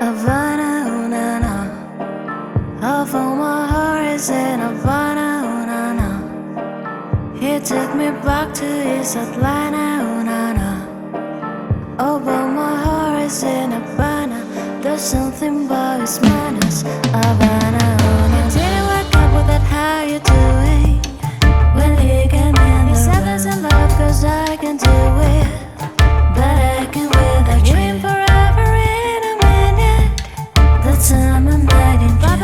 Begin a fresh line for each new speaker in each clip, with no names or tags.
Havana, ooh, na na. Half of my heart is in Havana, ooh, na na. He took me back to East Atlanta, ooh, na na. Oh, but my heart is in Havana. There's something about his manners, Havana, ooh, na. Didn't wake up with that, how you doing? When he came in, he said there's a love, cause I can do it.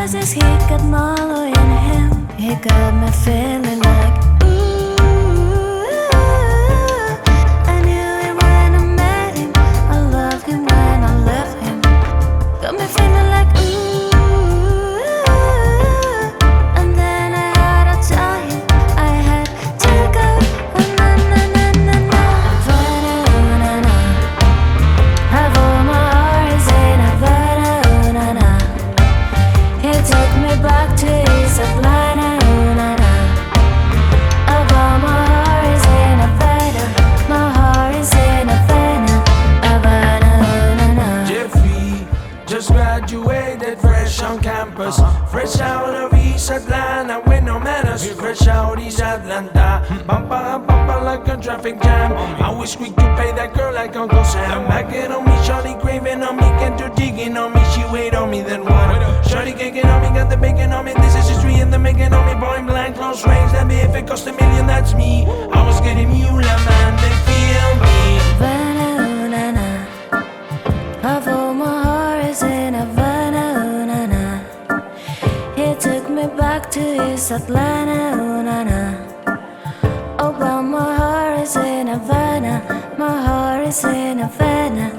Says he got Marlo in him. He got me feeling like
just graduated fresh on campus. Fresh out of East Atlanta with no manners. Fresh out East Atlanta. Bumper, bumper like a traffic jam. I was quick to pay that girl like Uncle Sam. Backing on me, Shorty craving on me, get to digging on me. She wait on me, then what? Shorty kicking on me, got the bacon on me. This is history in the making on me. Point blank, close range. That be if it cost a million, that's me. I was getting Mueller, man. They feel me.
Havana, me back to East Atlanta, ooh, na na. Oh, but my heart is in Havana, my heart is in Havana,